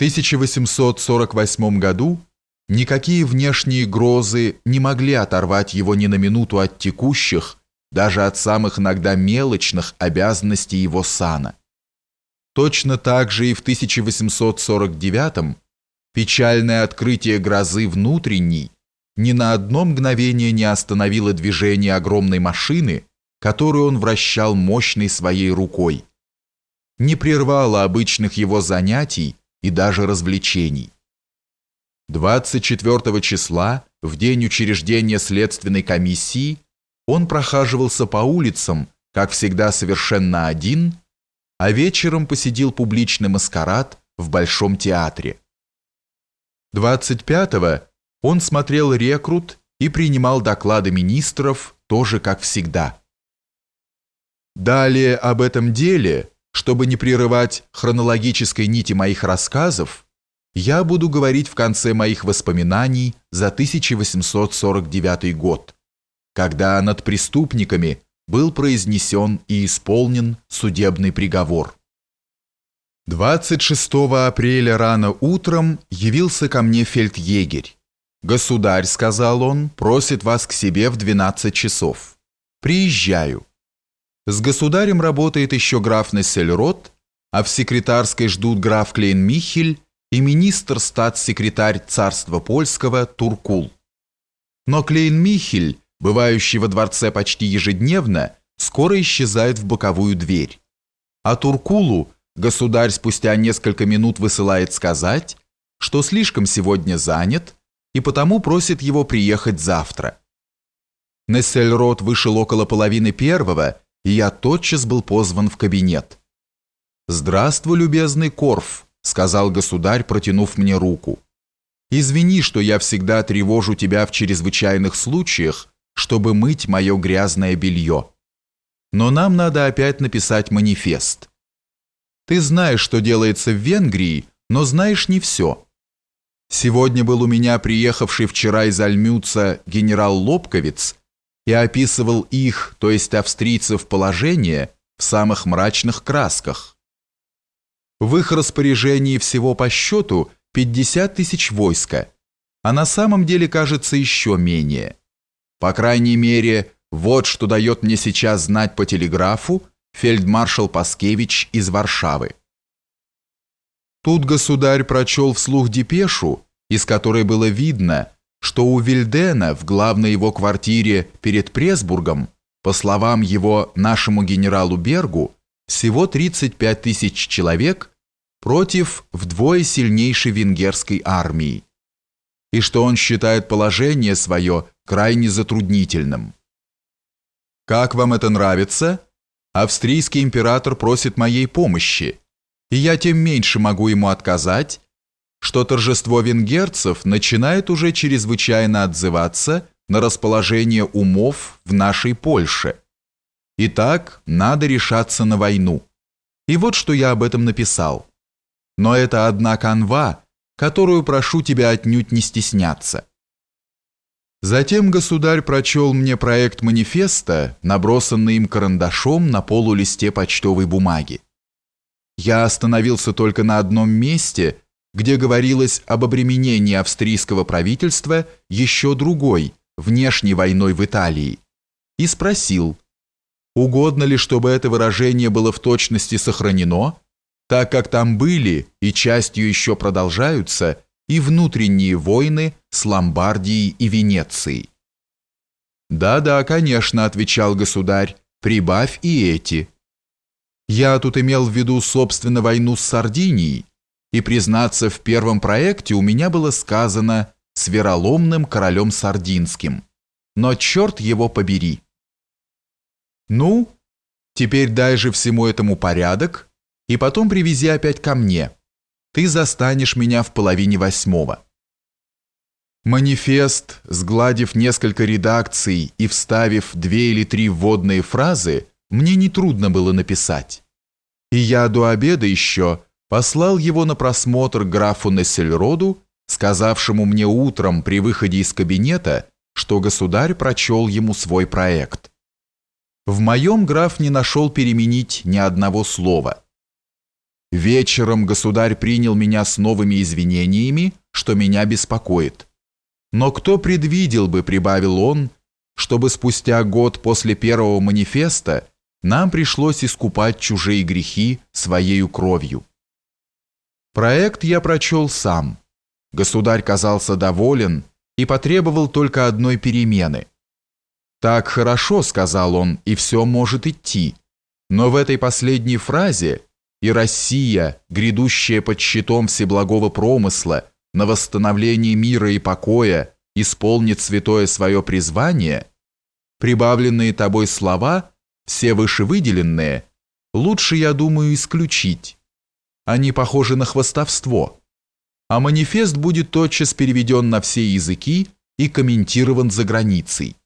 1848 году никакие внешние грозы не могли оторвать его ни на минуту от текущих, даже от самых иногда мелочных обязанностей его сана. Точно так же и в 1849 печальное открытие грозы внутренней ни на одно мгновение не остановило движение огромной машины, которую он вращал мощной своей рукой, не прервало обычных его занятий и даже развлечений. 24 числа, в день учреждения следственной комиссии, он прохаживался по улицам, как всегда совершенно один, а вечером посетил публичный маскарад в Большом театре. 25-го он смотрел рекрут и принимал доклады министров, тоже как всегда. Далее об этом деле, чтобы не прерывать хронологической нити моих рассказов, я буду говорить в конце моих воспоминаний за 1849 год, когда над преступниками был произнесен и исполнен судебный приговор. 26 апреля рано утром явился ко мне фельдъегерь. «Государь», — сказал он, — «просит вас к себе в 12 часов. Приезжаю». С государем работает еще граф Нессельрот, а в секретарской ждут граф Клейн-Михель и министр-статс-секретарь царства польского Туркул. Но Клейн-Михель, бывающий во дворце почти ежедневно, скоро исчезает в боковую дверь. А Туркулу государь спустя несколько минут высылает сказать, что слишком сегодня занят и потому просит его приехать завтра. Нессельрот вышел около половины первого и я тотчас был позван в кабинет. «Здравствуй, любезный Корф», — сказал государь, протянув мне руку. «Извини, что я всегда тревожу тебя в чрезвычайных случаях, чтобы мыть мое грязное белье. Но нам надо опять написать манифест. Ты знаешь, что делается в Венгрии, но знаешь не все. Сегодня был у меня приехавший вчера из Альмюца генерал Лобковец и описывал их, то есть австрийцев, положение в самых мрачных красках. В их распоряжении всего по счету 50 тысяч войска, а на самом деле кажется еще менее. По крайней мере, вот что дает мне сейчас знать по телеграфу фельдмаршал Паскевич из Варшавы. Тут государь прочел вслух депешу, из которой было видно, что у Вильдена в главной его квартире перед Пресбургом, по словам его нашему генералу Бергу, всего 35 тысяч человек против вдвое сильнейшей венгерской армии, и что он считает положение свое крайне затруднительным. «Как вам это нравится?» Австрийский император просит моей помощи, и я тем меньше могу ему отказать, что торжество венгерцев начинает уже чрезвычайно отзываться на расположение умов в нашей Польше. Итак, надо решаться на войну. И вот что я об этом написал. Но это одна канва, которую прошу тебя отнюдь не стесняться. Затем государь прочел мне проект манифеста, набросанный им карандашом на полулисте почтовой бумаги. Я остановился только на одном месте – где говорилось об обременении австрийского правительства еще другой, внешней войной в Италии, и спросил, угодно ли, чтобы это выражение было в точности сохранено, так как там были и частью еще продолжаются и внутренние войны с Ломбардией и Венецией. «Да-да, конечно», — отвечал государь, — «прибавь и эти». Я тут имел в виду, собственно, войну с Сардинией, и, признаться, в первом проекте у меня было сказано «с вероломным королем Сардинским». Но черт его побери. Ну, теперь дай же всему этому порядок, и потом привези опять ко мне. Ты застанешь меня в половине восьмого. Манифест, сгладив несколько редакций и вставив две или три вводные фразы, мне нетрудно было написать. И я до обеда еще послал его на просмотр графу Нессельроду, сказавшему мне утром при выходе из кабинета, что государь прочел ему свой проект. В моем граф не нашел переменить ни одного слова. Вечером государь принял меня с новыми извинениями, что меня беспокоит. Но кто предвидел бы, прибавил он, чтобы спустя год после первого манифеста нам пришлось искупать чужие грехи своею кровью. Проект я прочел сам. Государь казался доволен и потребовал только одной перемены. «Так хорошо», — сказал он, — «и все может идти». Но в этой последней фразе «и Россия, грядущая под щитом всеблагого промысла, на восстановление мира и покоя, исполнит святое свое призвание», прибавленные тобой слова, все вышевыделенные, лучше, я думаю, исключить. Они похожи на хвостовство. А манифест будет тотчас переведен на все языки и комментирован за границей.